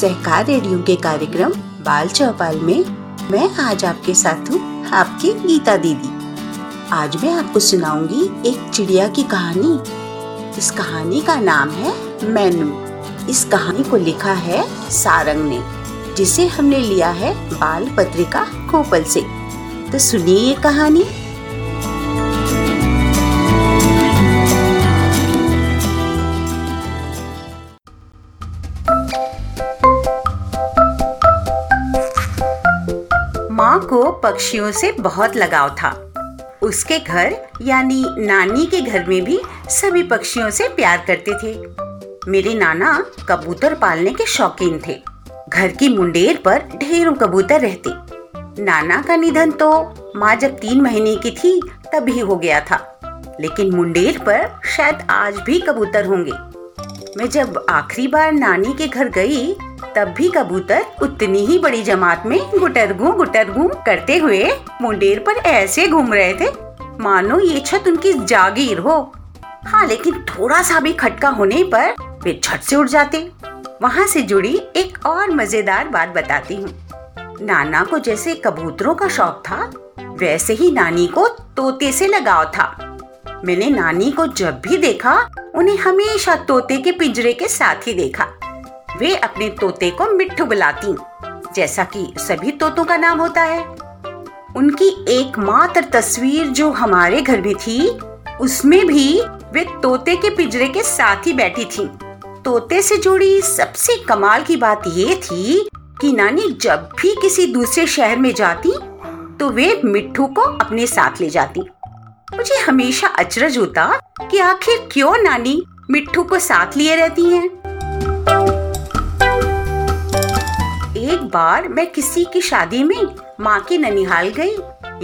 सहकार radio के कार्यक्रम बाल चौपाल में मैं आज आपके साथ हूँ, आपकी गीता दीदी। आज मैं आपको सुनाऊँगी एक चिड़िया की कहानी। इस कहानी का नाम है मैनू। इस कहानी को लिखा है सारंग ने, जिसे हमने लिया है बाल पत्रिका कोपल से। तो सुनिए ये कहानी। पक्षियों से बहुत लगाव था। उसके घर, यानी नानी के घर में भी सभी पक्षियों से प्यार करते थे। मेरे नाना कबूतर पालने के शौकीन थे। घर की मुंडेर पर ढेरों कबूतर रहते। नाना का निधन तो माँ जब तीन महीने की थी, तभी हो गया था। लेकिन मुंडेर पर शायद आज भी कबूतर होंगे। मैं जब आखिरी बार नानी के घर गई तब भी कबूतर उतनी ही बड़ी जमात में गुटर गुटरगू गुटरगू करते हुए मुंडेर पर ऐसे घूम रहे थे। मानो ये छत उनकी जागीर हो। हाँ लेकिन थोड़ा सा भी खटका होने पर वे झट से उड़ जाते। वहाँ से जुड़ी एक और मज़ेदार बात बताती हूँ। नाना को जैसे कबूतरों का शौक था, वैसे ही नानी को तोते से लगाव था। मैंने नानी को जब भी देखा, उन्हें हमेशा तोते के पिंजरे के साथ ही देखा। वे अपने तोते को मिट्ठू बुलाती, जैसा कि सभी तोतों का नाम होता है। उनकी एकमात्र तस्वीर जो हमारे घर में थी, उसमें भी वे तोते के पिंजरे के साथ ही बैठी थी। तोते से जुड़ी सबसे कमाल की बात ये थी कि नानी जब भी किसी दूसरे शहर में जाती तो वे मिट्ठू को अपने साथ ले जाती। मुझे हमेशा अचरज होता कि आखिर क्यों नानी मिट्ठू को साथ लिए रहती हैं। बार मैं किसी की शादी में माँ के ननिहाल गई,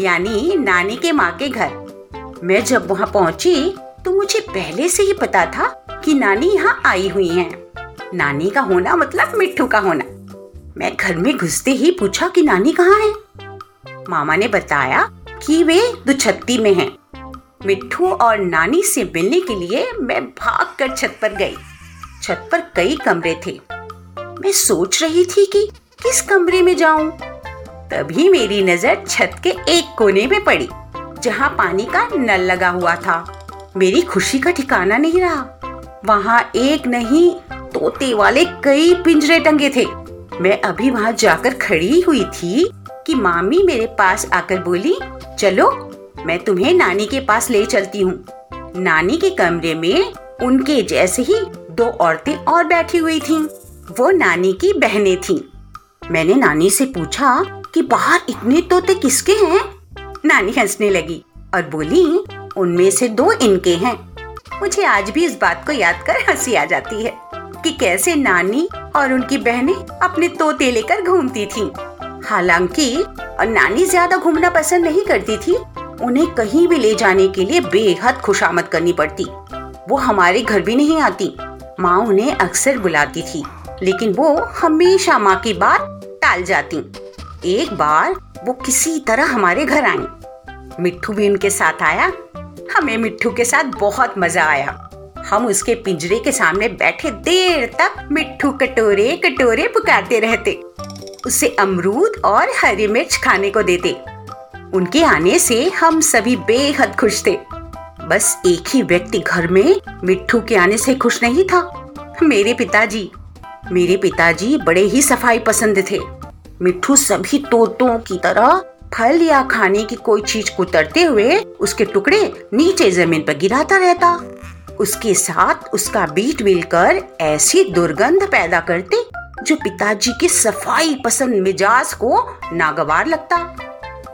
यानी नानी के माँ के घर। मैं जब वहाँ पहुँची तो मुझे पहले से ही पता था कि नानी यहाँ आई हुई हैं। नानी का होना मतलब मिट्ठू का होना। मैं घर में घुसते ही पूछा कि नानी कहाँ है? मामा ने बताया कि वे दुछत्ती में हैं। मिट्ठू और नानी से मिलने के लिए मैं भाग कर छत पर गई। छत पर कई कमरे थे। मैं सोच रही थी कि किस कमरे में जाऊँ। तभी मेरी नज़र छत के एक कोने में पड़ी, जहाँ पानी का नल लगा हुआ था। मेरी खुशी का ठिकाना नहीं रहा। वहाँ एक नहीं, तोते वाले कई पिंजरे टंगे थे। मैं अभी वहाँ जाकर खड़ी हुई थी कि मामी मेरे पास आकर बोली, चलो, मैं तुम्हें नानी के पास ले चलती हूँ। नानी के कमरे में उनके जैसे ही दो औरतें और बैठी हुई थीं। वो नानी की बहनें थीं। मैंने नानी से पूछा कि बाहर इतने तोते किसके हैं? नानी हंसने लगी और बोली, उनमें से दो इनके हैं। मुझे आज भी इस बात को याद कर हँसी आ जाती है कि कैसे नानी और उनकी बहनें अपने तोते लेकर घूमती थीं। हालाँकि, और नानी ज़्यादा घूमना पसंद नहीं करती थी, उन्हें कहीं भी ले जाने के लिए बेहद खुशामद करनी पड़ती। वो हमारे घर भी नहीं आती। माँ उन्हें अक्सर बुलाती थी, लेकिन वो हमेशा माँ की बात टाल जाती। एक बार वो किसी तरह हमारे घर आई। मिट्ठू भी उनके साथ आया। हमें मिट्ठू के साथ बहुत मज़ा आया। हम उसके पिंजरे के सामने बैठे देर तक मिट्ठू कटोरे कटोरे पुकारते रहते। उसे अमरूद और हरी मिर्च खाने को देते। उनके आने से हम सभी बेहद खुश थे। बस एक ही व्यक्ति घर में मिट्ठू के आने से खुश नहीं था। मेरे पिताजी मेरे पिताजी बड़े ही सफ़ाई पसंद थे। मिट्ठू सभी तोतों की तरह फल या खाने की कोई चीज़ कुतरते हुए उसके टुकड़े नीचे ज़मीन पर गिराता रहता। उसके साथ उसका बीट मिलकर ऐसी दुर्गंध पैदा करते जो पिताजी के सफ़ाई पसंद मिजाज को नागवार लगता।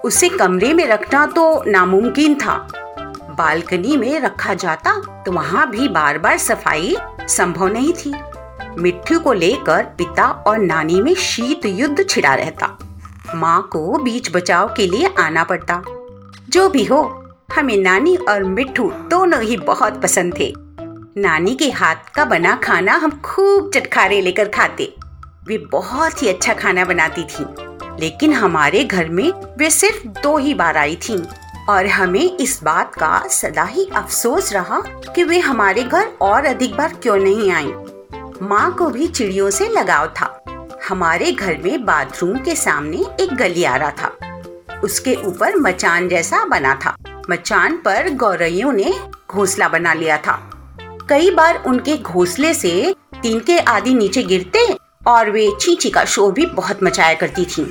उसे कमरे में रखना तो नामुमकिन था। बालकनी में रखा जाता तो वहाँ भी बार बार सफ़ाई संभव नहीं थी। मिट्टू को लेकर पिता और नानी में शीत युद्ध छिड़ा रहता। माँ को बीच बचाव के लिए आना पड़ता। जो भी हो, हमें नानी और मिट्टू दोनों ही बहुत पसंद थे। नानी के हाथ का बना खाना हम खूब चटखारे लेकर खाते। वे बहुत ही अच्छा खाना बनाती थी, लेकिन हमारे घर में वे सिर्फ़ दो ही बार आई थी। और हमें इस बात का सदा ही अफसोस रहा कि वे हमारे घर और अधिक बार क्यों नहीं आई। माँ को भी चिड़ियों से लगाव था। हमारे घर में बाथरूम के सामने एक गलियारा था। उसके ऊपर मचान जैसा बना था। मचान पर गौरइयों ने घोंसला बना लिया था। कई बार उनके घोंसले से तिनके आदि नीचे गिरते और वे चींची का शोर भी बहुत मचाया करती थीं।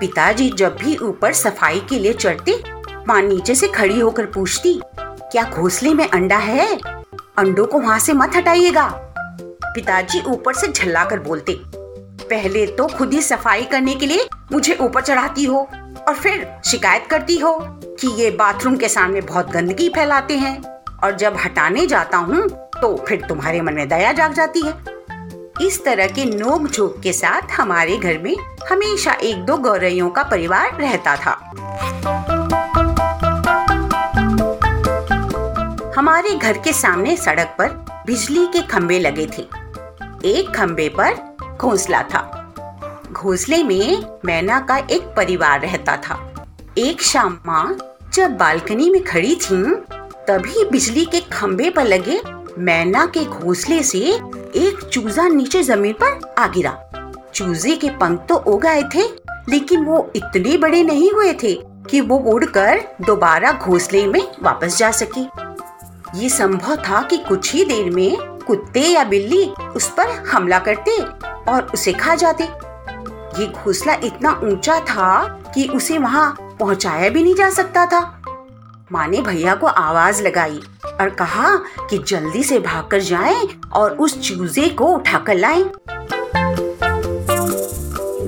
पिताजी जब भी ऊपर सफ़ाई के लिए चढ़ते, माँ नीचे से खड़ी होकर पूछती, क्या घोंसले में अंडा है? अंडों को वहाँ से मत हटाइएगा। पिताजी ऊपर से झल्ला कर बोलते, पहले तो खुद ही सफ़ाई करने के लिए मुझे ऊपर चढ़ाती हो और फिर शिकायत करती हो कि ये बाथरूम के सामने बहुत गंदगी फैलाते हैं और जब हटाने जाता हूँ तो फिर तुम्हारे मन में दया जाग जाती है। इस तरह के नोक झोंक के साथ हमारे घर में हमेशा एक दो गौरइयों का परिवार रहता था। हमारे घर के सामने सड़क पर बिजली के खंभे लगे थे। एक खंभे पर घोंसला था। घोंसले में मैना का एक परिवार रहता था। एक शाम माँ जब बालकनी में खड़ी थी, तभी बिजली के खंभे पर लगे मैना के घोंसले से एक चूजा नीचे ज़मीन पर आ गिरा। चूजे के पंख तो उग आए थे, लेकिन वो इतने बड़े नहीं हुए थे कि वो उड़कर दोबारा घोंसले में वापस जा सके। ये संभव था कि कुछ ही देर में कुत्ते या बिल्ली उस पर हमला करते और उसे खा जाते। ये घोंसला इतना ऊँचा था कि उसे वहाँ पहुँचाया भी नहीं जा सकता था। माँ ने भैया को आवाज़ लगाई और कहा कि जल्दी से भागकर जाएँ और उस चूजे को उठाकर लाएँ।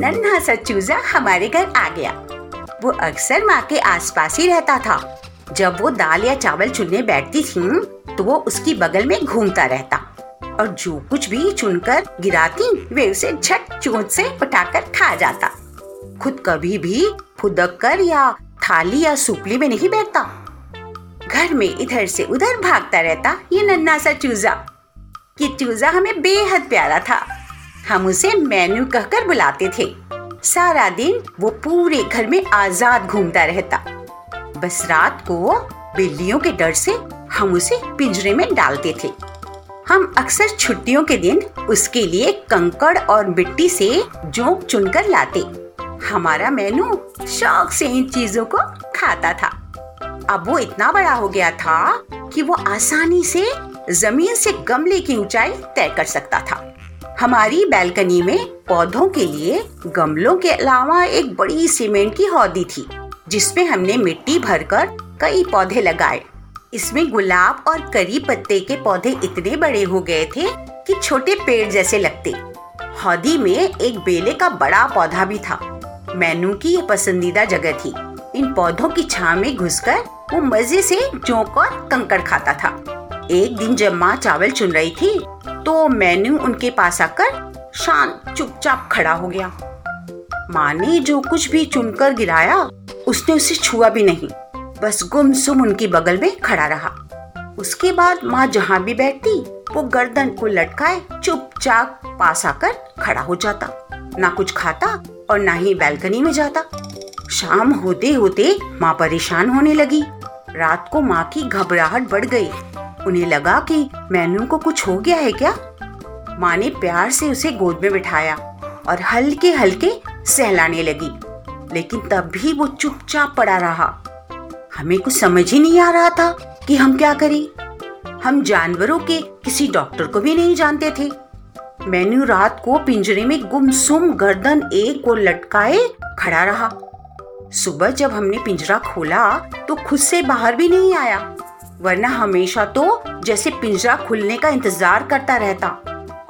नन्हा सा चूजा हमारे घर आ गया। वो अक्सर माँ के आसपास ही रहता था। जब वो दाल या चावल चुनने बैठती थी तो वो उसकी बगल में घूमता रहता। और जो कुछ भी चुनकर गिराती, वे उसे झट चोट से उठाकर खा जाता। खुद कभी भी फुदक कर या थाली या सुपली में नहीं बैठता। घर में इधर से उधर भागता रहता ये नन्ना सा चूजा। ये चूजा हमें बेहद प्यारा था। हम उसे मेनू कहकर बुलाते थे। सारा दिन वो पूरे घर में आज़ाद घूमता रहता। बस रात को बिल्लियों के डर से हम उसे पिंजरे में डालते थे। हम अक्सर छुट्टियों के दिन उसके लिए कंकड़ और मिट्टी से जोंक चुनकर लाते। हमारा मेनू शौक से इन चीज़ों को खाता था। अब वो इतना बड़ा हो गया था कि वो आसानी से ज़मीन से गमले की ऊंचाई तय कर सकता था। हमारी बैल्कनी में पौधों के लिए गमलों के अलावा एक बड़ी सीमेंट की हौदी थी। जिसमें हमने मिट्टी भरकर कई पौधे लगाए। इसमें गुलाब और करी पत्ते के पौधे इतने बड़े हो गए थे कि छोटे पेड़ जैसे लगते। हौदी में एक बेले का बड़ा पौधा भी था। मैनू की ये पसंदीदा जगह थी। इन पौधों की छाव में घुसकर वो मज़े से चौक और कंकड़ खाता था। एक दिन जब माँ चावल चुन रही थी तो मैन्यू उनके पास आकर शांत, चुपचाप खड़ा हो गया। माँ ने जो कुछ भी चुनकर गिराया उसने उसे छुआ भी नहीं। बस गुमसुम उनकी बगल में खड़ा रहा। उसके बाद माँ जहाँ भी बैठती, वो गर्दन को लटकाए, चुपचाप पास आकर खड़ा हो जाता। ना कुछ खाता और ना ही बैल्कनी में जाता। शाम होते होते माँ परेशान होने लगी। रात को माँ की घबराहट बढ़ गई। उन्हें लगा कि मैनू को कुछ हो गया है क्या? माँ ने प्यार से उसे गोद में बिठाया और हल्के हल्के सहलाने लगी। लेकिन तब भी वो चुपचाप पड़ा रहा। हमें कुछ समझ ही नहीं आ रहा था कि हम क्या करें। हम जानवरों के किसी डॉक्टर को भी नहीं जानते थे। मैन्यू रात को पिंजरे में गुमसुम गर्दन एक को लटकाए, खड़ा रहा। सुबह जब हमने पिंजरा खोला तो खुद से बाहर भी नहीं आया, वरना हमेशा तो जैसे पिंजरा खुलने का इंतज़ार करता रहता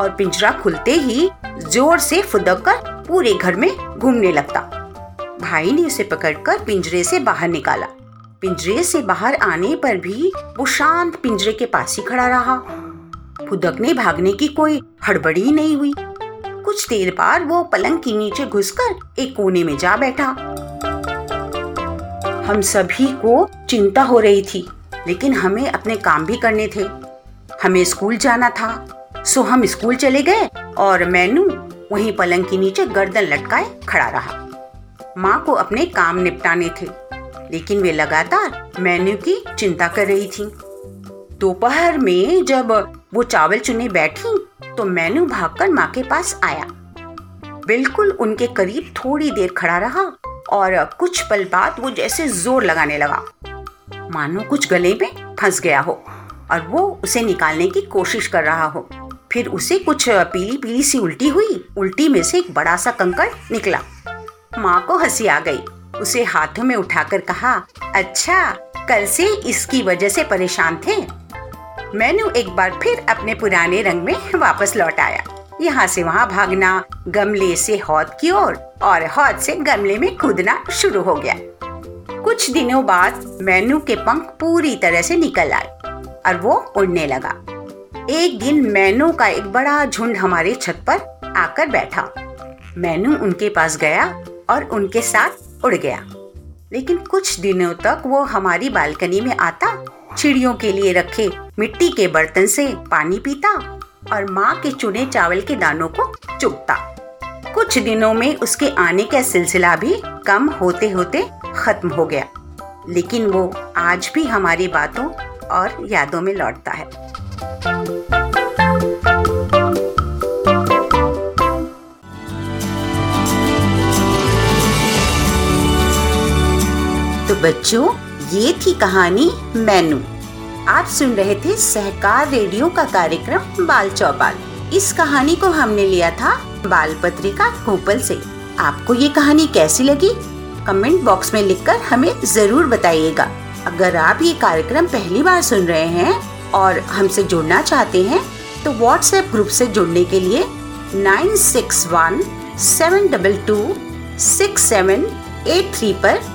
और पिंजरा खुलते ही ज़ोर से फुदक कर पूरे घर में घूमने लगता। भाई ने उसे पकड़कर पिंजरे से बाहर निकाला। पिंजरे से बाहर आने पर भी वो शांत पिंजरे के पास ही खड़ा रहा। फुदकने भागने की कोई हड़बड़ी नहीं हुई। कुछ देर बाद वो पलंग के नीचे घुसकर एक कोने में जा बैठा। हम सभी को चिंता हो रही थी, लेकिन हमें अपने काम भी करने थे। हमें स्कूल जाना था, सो हम स्कूल चले गए और मैनू वहीं पलंग के नीचे गर्दन लटकाए खड़ा रहा। माँ को अपने काम निपटाने थे। लेकिन वे लगातार मेन्यू की चिंता कर रही थी। दोपहर में जब वो चावल चुने बैठी तो मेन्यू भागकर माँ के पास आया। बिल्कुल उनके करीब थोड़ी देर खड़ा रहा और कुछ पल बाद वो जैसे ज़ोर लगाने लगा। मानो कुछ गले में फंस गया हो और वो उसे निकालने की कोशिश कर रहा हो। फिर उसे कुछ पीली पीली सी उल्टी हुई, उल्टी में से एक बड़ा सा कंकड़ निकला। माँ को हँसी आ गई। उसे हाथों में उठाकर कहा अच्छा कल से इसकी वजह से परेशान थे। मैनू एक बार फिर अपने पुराने रंग में वापस लौट आया। यहाँ से वहाँ भागना गमले से हौद की ओर और, और हौद से गमले में कूदना शुरू हो गया। कुछ दिनों बाद मैनू के पंख पूरी तरह से निकल आए और वो उड़ने लगा। एक दिन मैनू का एक बड़ा झुंड हमारे छत पर आकर बैठा। मैनू उनके पास गया और उनके साथ उड़ गया। लेकिन कुछ दिनों तक वो हमारी बालकनी में आता, चिड़ियों के लिए रखे, मिट्टी के बर्तन से पानी पीता और माँ के चुने चावल के दानों को चुगता कुछ दिनों में उसके आने का सिलसिला भी कम होते होते खत्म हो गया। लेकिन वो आज भी हमारी बातों और यादों में लौटता है। बच्चों, ये थी कहानी मैनू। आप सुन रहे थे सहकार रेडियो का कार्यक्रम बाल चौपाल। इस कहानी को हमने लिया था बाल पत्रिका भोपाल से। आपको ये कहानी कैसी लगी? कमेंट बॉक्स में लिखकर हमें ज़रूर बताइएगा। अगर आप ये कार्यक्रम पहली बार सुन रहे हैं और हमसे जुड़ना चाहते हैं तो व्हाट्सएप ग्रुप से जुड़ने के लिए nine six one seven double two six seven eight three पर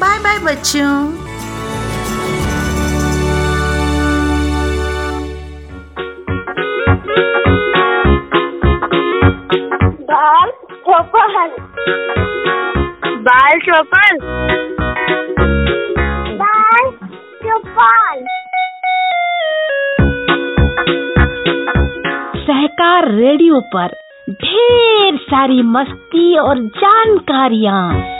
बाय बाय बच्चों। बाल चौपल बाल चौपल बाल चौपल सहकार रेडियो पर ढेर सारी मस्ती और जानकारियाँ।